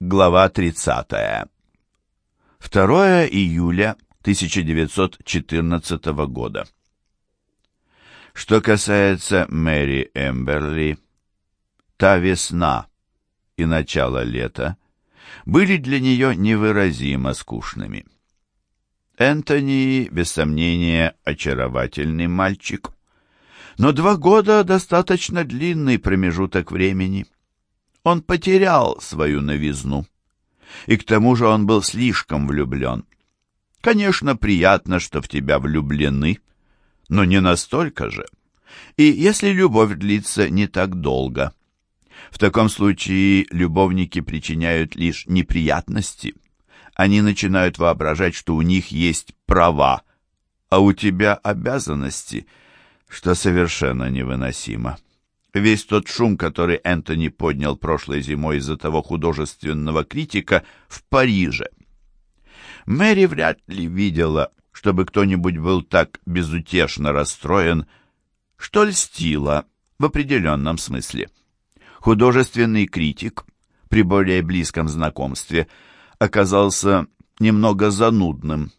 Глава 30. 2 июля 1914 года. Что касается Мэри Эмберли, та весна и начало лета были для нее невыразимо скучными. Энтони, без сомнения, очаровательный мальчик, но два года — достаточно длинный промежуток времени — он потерял свою новизну. И к тому же он был слишком влюблен. Конечно, приятно, что в тебя влюблены, но не настолько же. И если любовь длится не так долго, в таком случае любовники причиняют лишь неприятности. Они начинают воображать, что у них есть права, а у тебя обязанности, что совершенно невыносимо. Весь тот шум, который Энтони поднял прошлой зимой из-за того художественного критика в Париже. Мэри вряд ли видела, чтобы кто-нибудь был так безутешно расстроен, что льстила в определенном смысле. Художественный критик при более близком знакомстве оказался немного занудным.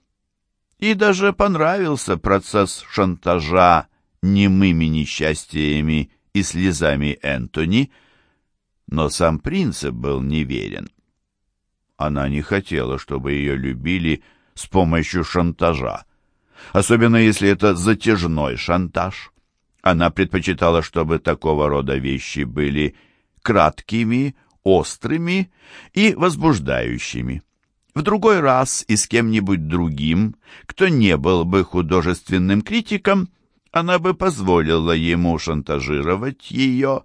И даже понравился процесс шантажа немыми несчастьями и слезами Энтони, но сам принцип был неверен. Она не хотела, чтобы ее любили с помощью шантажа, особенно если это затяжной шантаж. Она предпочитала, чтобы такого рода вещи были краткими, острыми и возбуждающими. В другой раз и с кем-нибудь другим, кто не был бы художественным критиком, она бы позволила ему шантажировать ее,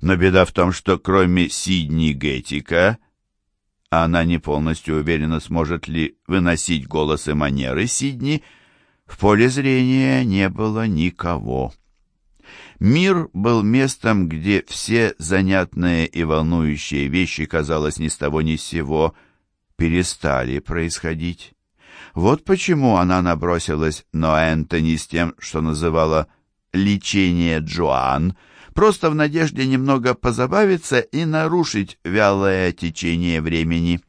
но беда в том, что кроме Сидни Геттика, она не полностью уверена, сможет ли выносить голос и манеры Сидни, в поле зрения не было никого. Мир был местом, где все занятные и волнующие вещи, казалось, ни с того ни с сего перестали происходить. Вот почему она набросилась на Энтони с тем, что называла «лечение Джоан», просто в надежде немного позабавиться и нарушить вялое течение времени.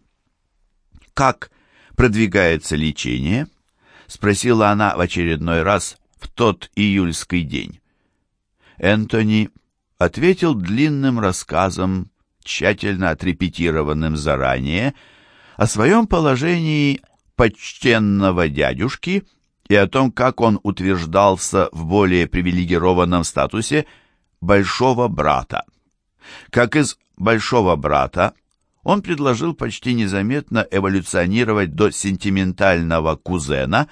«Как продвигается лечение?» — спросила она в очередной раз в тот июльский день. Энтони ответил длинным рассказом, тщательно отрепетированным заранее, о своем положении почтенного дядюшки и о том, как он утверждался в более привилегированном статусе большого брата. Как из большого брата, он предложил почти незаметно эволюционировать до сентиментального кузена,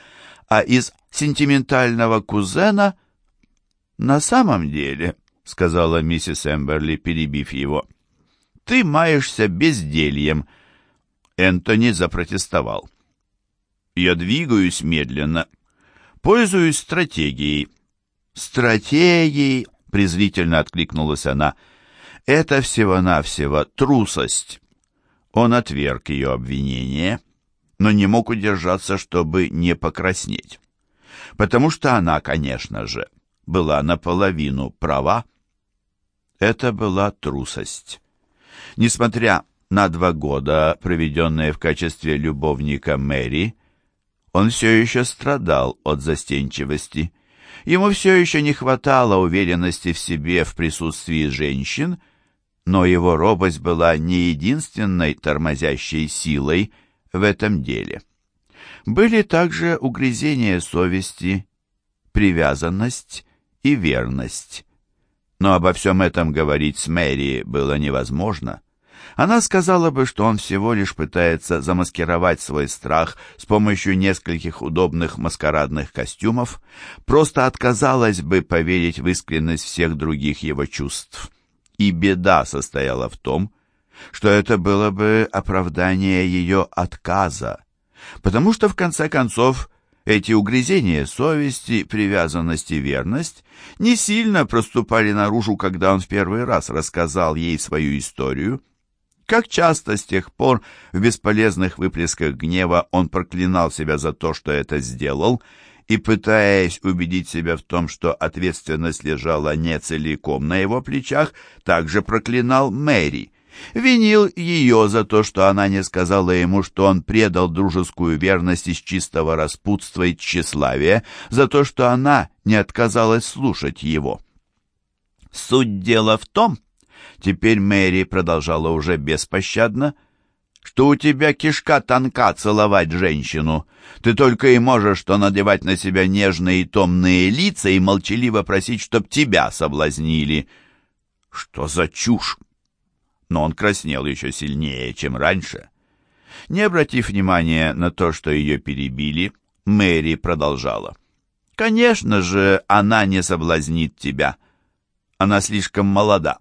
а из сентиментального кузена «На самом деле», — сказала миссис Эмберли, перебив его, — «ты маешься бездельем». Энтони запротестовал. Я двигаюсь медленно. Пользуюсь стратегией. Стратегией, презрительно откликнулась она. Это всего-навсего трусость. Он отверг ее обвинение, но не мог удержаться, чтобы не покраснеть. Потому что она, конечно же, была наполовину права. Это была трусость. Несмотря на два года, проведенные в качестве любовника Мэри, он все еще страдал от застенчивости. Ему все еще не хватало уверенности в себе в присутствии женщин, но его робость была не единственной тормозящей силой в этом деле. Были также угрызения совести, привязанность и верность. Но обо всем этом говорить с Мэри было невозможно. Она сказала бы, что он всего лишь пытается замаскировать свой страх с помощью нескольких удобных маскарадных костюмов, просто отказалась бы поверить в искренность всех других его чувств. И беда состояла в том, что это было бы оправдание ее отказа, потому что, в конце концов, эти угрызения совести, привязанность и верность не сильно проступали наружу, когда он в первый раз рассказал ей свою историю, как часто с тех пор в бесполезных выплесках гнева он проклинал себя за то, что это сделал, и, пытаясь убедить себя в том, что ответственность лежала не целиком на его плечах, также проклинал Мэри Винил ее за то, что она не сказала ему, что он предал дружескую верность из чистого распутства и тщеславия, за то, что она не отказалась слушать его. Суть дела в том, теперь Мэри продолжала уже беспощадно, что у тебя кишка тонка целовать женщину. Ты только и можешь что надевать на себя нежные и томные лица и молчаливо просить, чтоб тебя соблазнили. Что за чушь? Но он краснел еще сильнее, чем раньше. Не обратив внимания на то, что ее перебили, Мэри продолжала. «Конечно же, она не соблазнит тебя. Она слишком молода.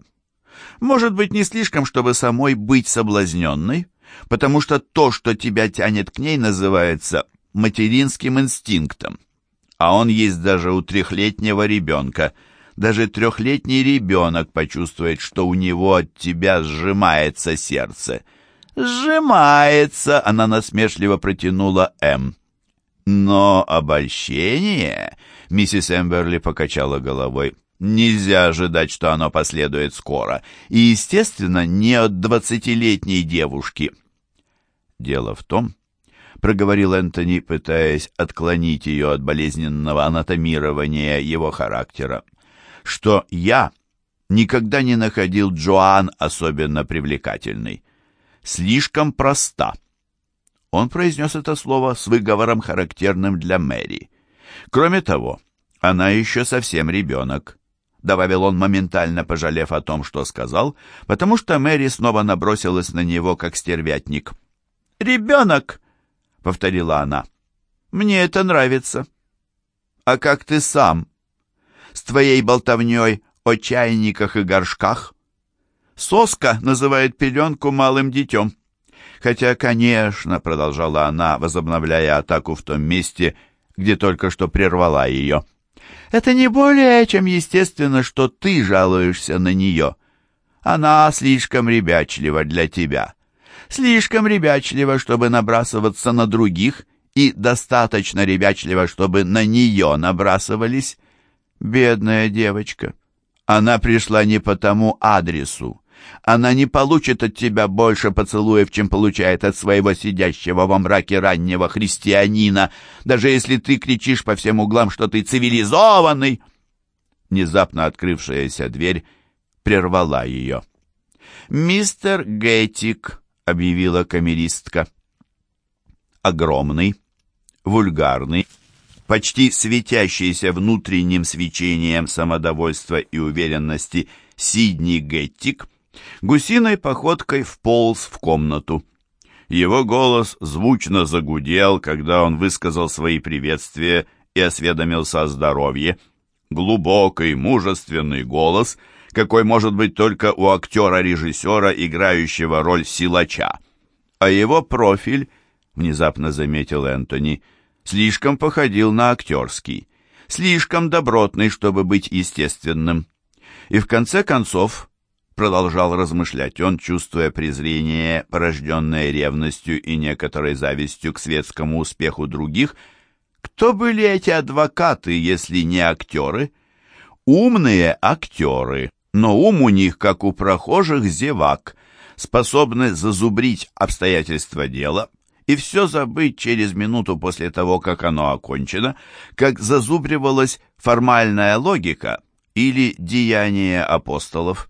Может быть, не слишком, чтобы самой быть соблазненной, потому что то, что тебя тянет к ней, называется материнским инстинктом. А он есть даже у трехлетнего ребенка. Даже трехлетний ребенок почувствует, что у него от тебя сжимается сердце. «Сжимается!» — она насмешливо протянула М. «Но обольщение...» — миссис Эмберли покачала головой. Нельзя ожидать, что оно последует скоро. И, естественно, не от двадцатилетней девушки. Дело в том, проговорил Энтони, пытаясь отклонить ее от болезненного анатомирования его характера, что я никогда не находил Джоан особенно привлекательной. Слишком проста. Он произнес это слово с выговором, характерным для Мэри. Кроме того, она еще совсем ребенок добавил он, моментально пожалев о том, что сказал, потому что Мэри снова набросилась на него, как стервятник. «Ребенок!» — повторила она. «Мне это нравится». «А как ты сам? С твоей болтовней о чайниках и горшках?» «Соска называет пеленку малым детем». «Хотя, конечно», — продолжала она, возобновляя атаку в том месте, где только что прервала ее, — это не более чем естественно, что ты жалуешься на нее. Она слишком ребячлива для тебя. Слишком ребячлива, чтобы набрасываться на других, и достаточно ребячлива, чтобы на нее набрасывались. Бедная девочка. Она пришла не по тому адресу. Она не получит от тебя больше поцелуев, чем получает от своего сидящего во мраке раннего христианина, даже если ты кричишь по всем углам, что ты цивилизованный. Внезапно открывшаяся дверь прервала ее. «Мистер Геттик», — объявила камеристка. Огромный, вульгарный, почти светящийся внутренним свечением самодовольства и уверенности Сидни Геттик — гусиной походкой вполз в комнату. Его голос звучно загудел, когда он высказал свои приветствия и осведомился о здоровье. Глубокий, мужественный голос, какой может быть только у актера-режиссера, играющего роль силача. А его профиль, внезапно заметил Энтони, слишком походил на актерский, слишком добротный, чтобы быть естественным. И в конце концов продолжал размышлять он, чувствуя презрение, порожденное ревностью и некоторой завистью к светскому успеху других. Кто были эти адвокаты, если не актеры? Умные актеры, но ум у них, как у прохожих зевак, способны зазубрить обстоятельства дела и все забыть через минуту после того, как оно окончено, как зазубривалась формальная логика или деяние апостолов.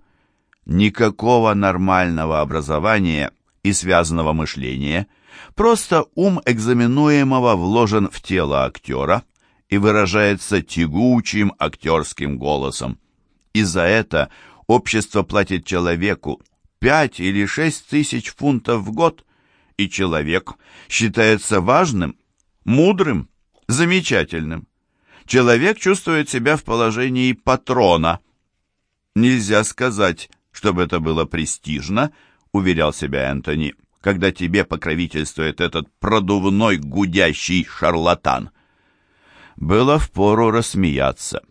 Никакого нормального образования и связанного мышления, просто ум экзаменуемого вложен в тело актера и выражается тягучим актерским голосом. И за это общество платит человеку пять или шесть тысяч фунтов в год, и человек считается важным, мудрым, замечательным. Человек чувствует себя в положении патрона. Нельзя сказать чтобы это было престижно, уверял себя Энтони, когда тебе покровительствует этот продувной гудящий шарлатан. Было впору рассмеяться.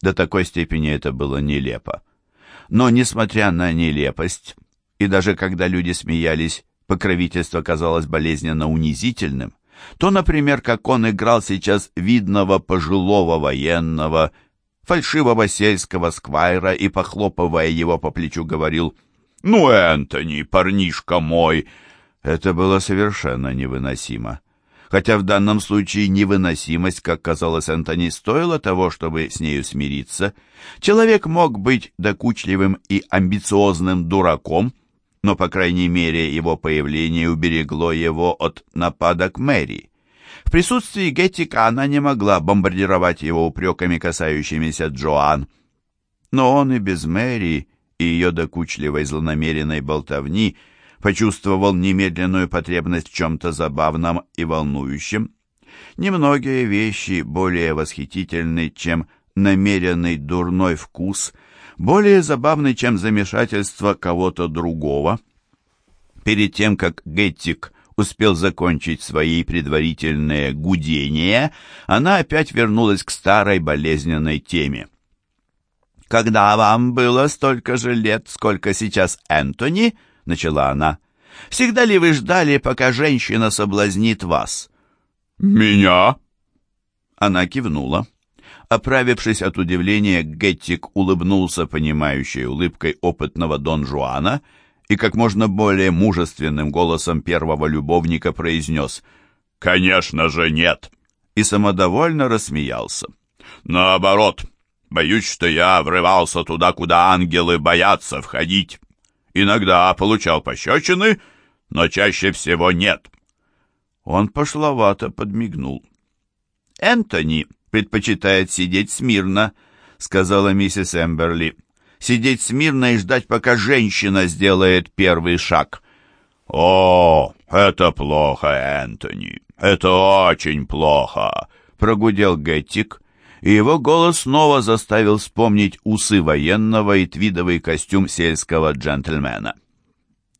До такой степени это было нелепо. Но, несмотря на нелепость, и даже когда люди смеялись, покровительство казалось болезненно унизительным, то, например, как он играл сейчас видного пожилого военного, фальшивого сельского сквайра и, похлопывая его по плечу, говорил «Ну, Энтони, парнишка мой!» Это было совершенно невыносимо. Хотя в данном случае невыносимость, как казалось Энтони, стоила того, чтобы с нею смириться. Человек мог быть докучливым и амбициозным дураком, но, по крайней мере, его появление уберегло его от нападок Мэри. В присутствии Геттика она не могла бомбардировать его упреками, касающимися Джоан. Но он и без Мэри, и ее докучливой злонамеренной болтовни – почувствовал немедленную потребность в чем-то забавном и волнующем. Немногие вещи более восхитительны, чем намеренный дурной вкус, более забавны, чем замешательство кого-то другого. Перед тем, как Геттик успел закончить свои предварительные гудения, она опять вернулась к старой болезненной теме. «Когда вам было столько же лет, сколько сейчас Энтони?» — начала она. «Всегда ли вы ждали, пока женщина соблазнит вас?» «Меня?» Она кивнула. Оправившись от удивления, Геттик улыбнулся понимающей улыбкой опытного Дон Жуана и как можно более мужественным голосом первого любовника произнес «Конечно же нет!» и самодовольно рассмеялся. «Наоборот, боюсь, что я врывался туда, куда ангелы боятся входить». Иногда получал пощечины, но чаще всего нет. Он пошловато подмигнул. «Энтони предпочитает сидеть смирно», — сказала миссис Эмберли. «Сидеть смирно и ждать, пока женщина сделает первый шаг». «О, это плохо, Энтони, это очень плохо», — прогудел Геттик, и его голос снова заставил вспомнить усы военного и твидовый костюм сельского джентльмена.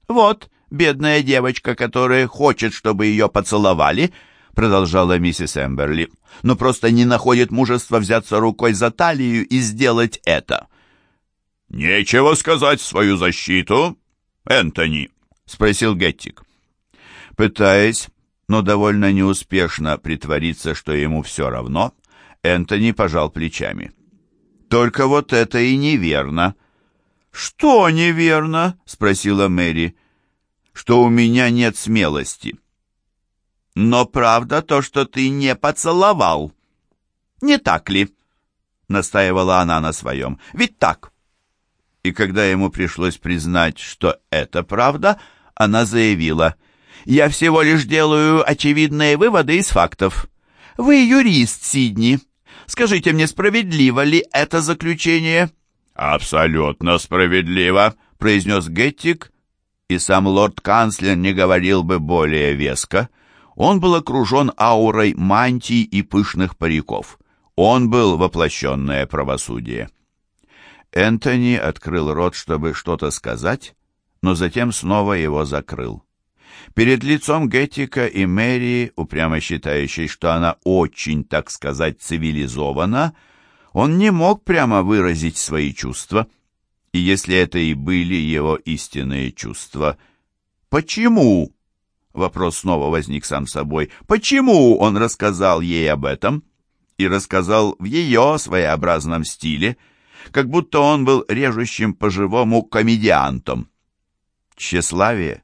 «Вот, бедная девочка, которая хочет, чтобы ее поцеловали», продолжала миссис Эмберли, «но просто не находит мужества взяться рукой за талию и сделать это». «Нечего сказать в свою защиту, Энтони», — спросил Геттик. Пытаясь, но довольно неуспешно притвориться, что ему все равно, Энтони пожал плечами. «Только вот это и неверно». «Что неверно?» — спросила Мэри. «Что у меня нет смелости». «Но правда то, что ты не поцеловал. Не так ли?» — настаивала она на своем. «Ведь так». И когда ему пришлось признать, что это правда, она заявила, «Я всего лишь делаю очевидные выводы из фактов. Вы юрист, Сидни». Скажите мне, справедливо ли это заключение?» «Абсолютно справедливо», — произнес Геттик, и сам лорд-канцлер не говорил бы более веско. Он был окружен аурой мантий и пышных париков. Он был воплощенное правосудие. Энтони открыл рот, чтобы что-то сказать, но затем снова его закрыл. Перед лицом Геттика и Мэри, упрямо считающей, что она очень, так сказать, цивилизована, он не мог прямо выразить свои чувства. И если это и были его истинные чувства, почему? Вопрос снова возник сам собой. Почему он рассказал ей об этом? И рассказал в ее своеобразном стиле, как будто он был режущим по-живому комедиантом. Тщеславие?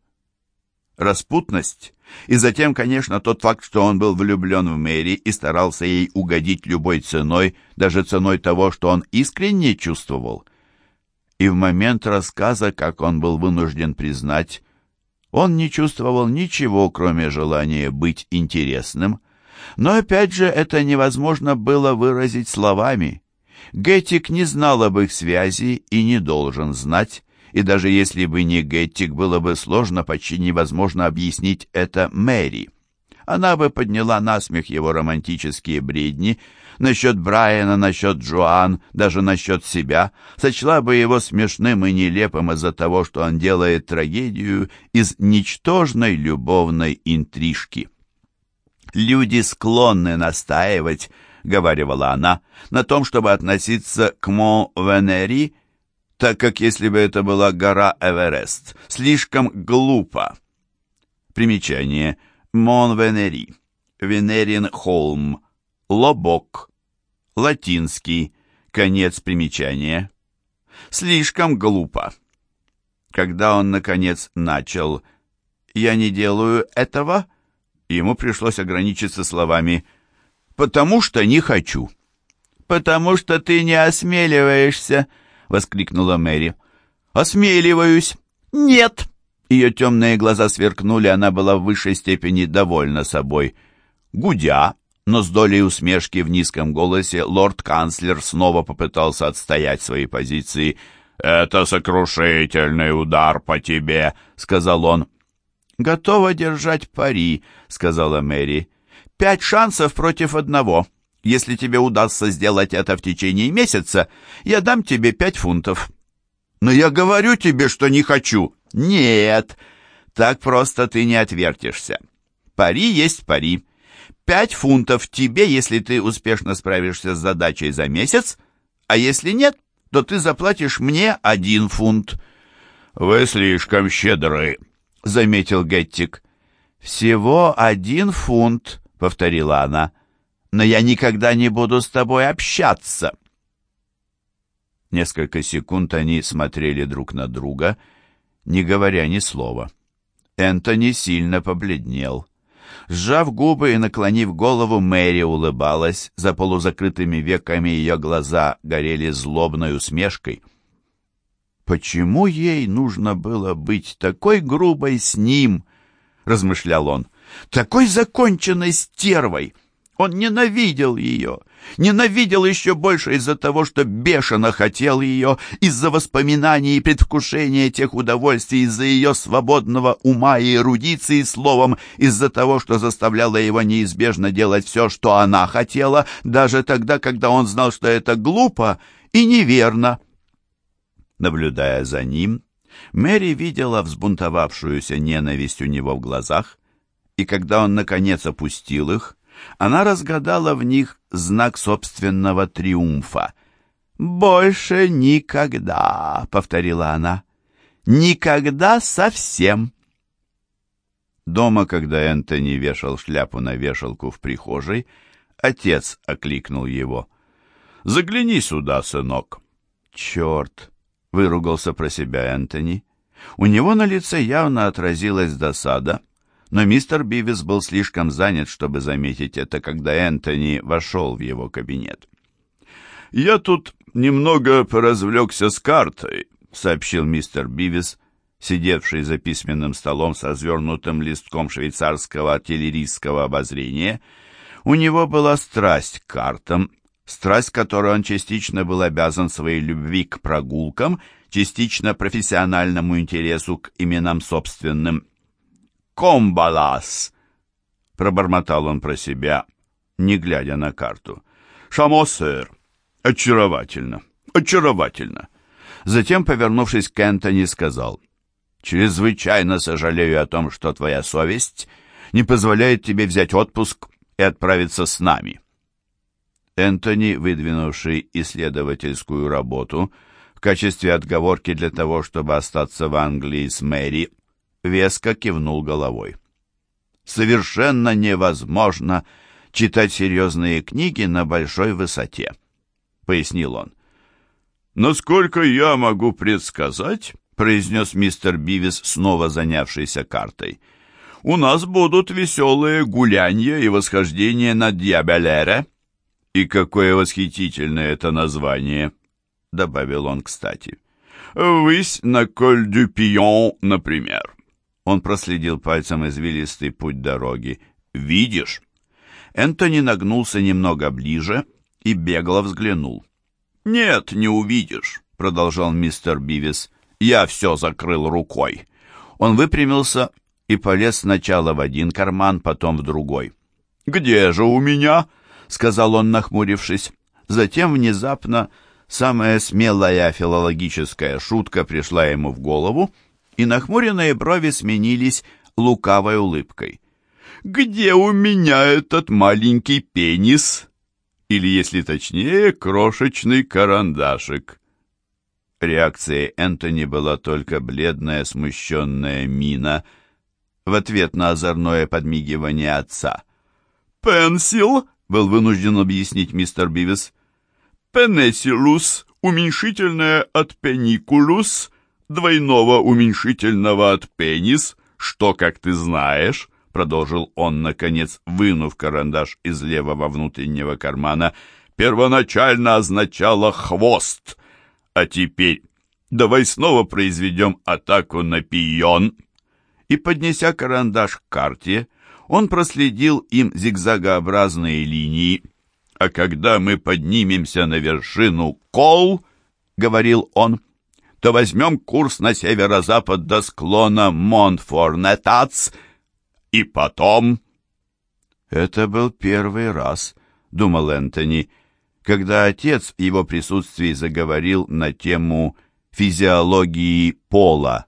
распутность, и затем, конечно, тот факт, что он был влюблен в Мэри и старался ей угодить любой ценой, даже ценой того, что он искренне чувствовал. И в момент рассказа, как он был вынужден признать, он не чувствовал ничего, кроме желания быть интересным. Но опять же, это невозможно было выразить словами. Геттик не знал об их связи и не должен знать, и даже если бы не Геттик, было бы сложно, почти невозможно объяснить это Мэри. Она бы подняла на смех его романтические бредни насчет Брайана, насчет Джоан, даже насчет себя, сочла бы его смешным и нелепым из-за того, что он делает трагедию из ничтожной любовной интрижки. «Люди склонны настаивать», — говорила она, — «на том, чтобы относиться к Мон-Венери так как если бы это была гора Эверест. Слишком глупо. Примечание. Монвенери. Венерин холм. Лобок. Латинский. Конец примечания. Слишком глупо. Когда он, наконец, начал «Я не делаю этого», ему пришлось ограничиться словами «потому что не хочу». «Потому что ты не осмеливаешься», — воскликнула Мэри. «Осмеливаюсь». «Нет». Ее темные глаза сверкнули, она была в высшей степени довольна собой. Гудя, но с долей усмешки в низком голосе, лорд-канцлер снова попытался отстоять свои позиции. «Это сокрушительный удар по тебе», — сказал он. «Готова держать пари», — сказала Мэри. «Пять шансов против одного. Если тебе удастся сделать это в течение месяца, я дам тебе пять фунтов». «Но я говорю тебе, что не хочу». «Нет, так просто ты не отвертишься. Пари есть пари. Пять фунтов тебе, если ты успешно справишься с задачей за месяц, а если нет, то ты заплатишь мне один фунт». «Вы слишком щедры», — заметил Геттик. «Всего один фунт», — повторила она. «Но я никогда не буду с тобой общаться». Несколько секунд они смотрели друг на друга, не говоря ни слова. Энтони сильно побледнел. Сжав губы и наклонив голову, Мэри улыбалась. За полузакрытыми веками ее глаза горели злобной усмешкой. «Почему ей нужно было быть такой грубой с ним?» — размышлял он. «Такой законченной стервой!» Он ненавидел ее, ненавидел еще больше из-за того, что бешено хотел ее, из-за воспоминаний и предвкушения тех удовольствий, из-за ее свободного ума и эрудиции, словом, из-за того, что заставляло его неизбежно делать все, что она хотела, даже тогда, когда он знал, что это глупо и неверно. Наблюдая за ним, Мэри видела взбунтовавшуюся ненависть у него в глазах, и когда он, наконец, опустил их, она разгадала в них знак собственного триумфа. «Больше никогда», — повторила она, — «никогда совсем». Дома, когда Энтони вешал шляпу на вешалку в прихожей, отец окликнул его. «Загляни сюда, сынок». «Черт!» — выругался про себя Энтони. У него на лице явно отразилась досада, но мистер Бивис был слишком занят, чтобы заметить это, когда Энтони вошел в его кабинет. «Я тут немного поразвлекся с картой», — сообщил мистер Бивис, сидевший за письменным столом со развернутым листком швейцарского артиллерийского обозрения. У него была страсть к картам, страсть, которой он частично был обязан своей любви к прогулкам, частично профессиональному интересу к именам собственным. Комбалас!» Пробормотал он про себя, не глядя на карту. «Шамо, сэр! Очаровательно! Очаровательно!» Затем, повернувшись к Энтони, сказал, «Чрезвычайно сожалею о том, что твоя совесть не позволяет тебе взять отпуск и отправиться с нами». Энтони, выдвинувший исследовательскую работу в качестве отговорки для того, чтобы остаться в Англии с Мэри, веско кивнул головой. «Совершенно невозможно читать серьезные книги на большой высоте», — пояснил он. «Насколько я могу предсказать», — произнес мистер Бивис, снова занявшийся картой, «у нас будут веселые гулянья и восхождения на Дьябелере». «И какое восхитительное это название!» — добавил он кстати. «Высь на Коль-дю-Пион, например». Он проследил пальцем извилистый путь дороги. «Видишь?» Энтони нагнулся немного ближе и бегло взглянул. «Нет, не увидишь», — продолжал мистер Бивис. «Я все закрыл рукой». Он выпрямился и полез сначала в один карман, потом в другой. «Где же у меня?» — сказал он, нахмурившись. Затем внезапно самая смелая филологическая шутка пришла ему в голову — и нахмуренные брови сменились лукавой улыбкой. «Где у меня этот маленький пенис?» Или, если точнее, крошечный карандашик. Реакцией Энтони была только бледная, смущенная мина в ответ на озорное подмигивание отца. «Пенсил?» — был вынужден объяснить мистер Бивис. «Пенесилус, уменьшительное от пеникулус, двойного уменьшительного от пенис, что, как ты знаешь, продолжил он, наконец, вынув карандаш из левого внутреннего кармана, первоначально означало «хвост», а теперь давай снова произведем атаку на пион. И, поднеся карандаш к карте, он проследил им зигзагообразные линии. А когда мы поднимемся на вершину Кол, — говорил он, — то возьмем курс на северо-запад до склона Монфорнетац, и потом... Это был первый раз, — думал Энтони, — когда отец в его присутствии заговорил на тему физиологии пола.